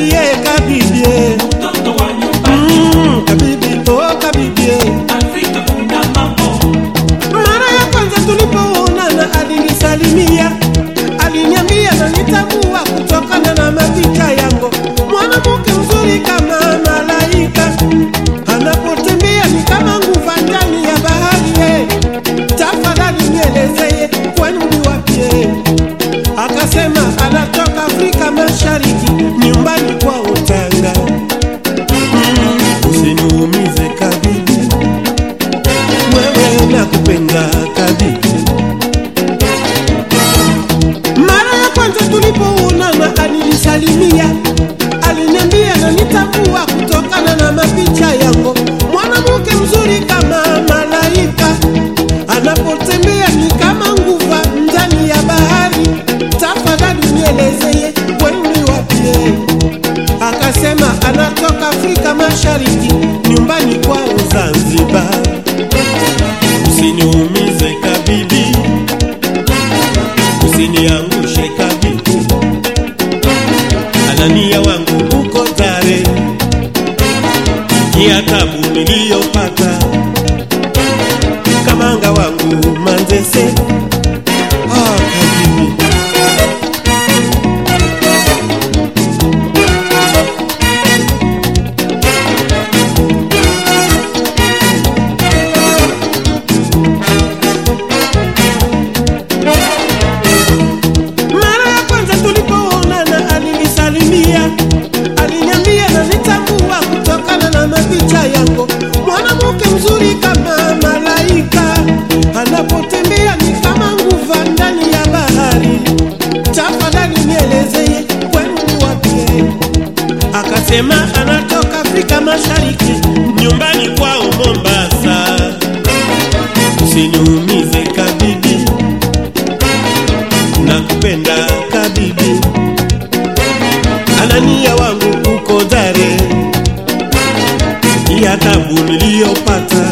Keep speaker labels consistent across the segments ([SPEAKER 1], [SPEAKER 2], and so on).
[SPEAKER 1] लिए alisalimia, aliniambia na nitambua kutokana na mapicha yako, mwanamke mzuri kama malaika, anapotembea ni kama nguva ndani ya bahari. Tafadhali nielezeye wewe wapie. Akasema anatoka Afrika Mashariki, nyumbani kwao Zanzibar. Usiniumize kabidi, usiniangu ya tabu niliyopata, kamanga wangu Manzese nibariki nyumbani kwao Mombasa, usiniumize kabibi, nakupenda kabibi, Anania wangu uko dhare, hii tabu niliyopata.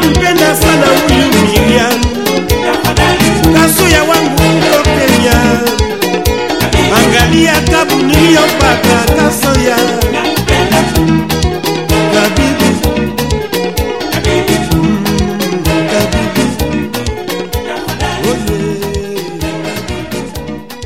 [SPEAKER 2] Nampenda
[SPEAKER 1] sana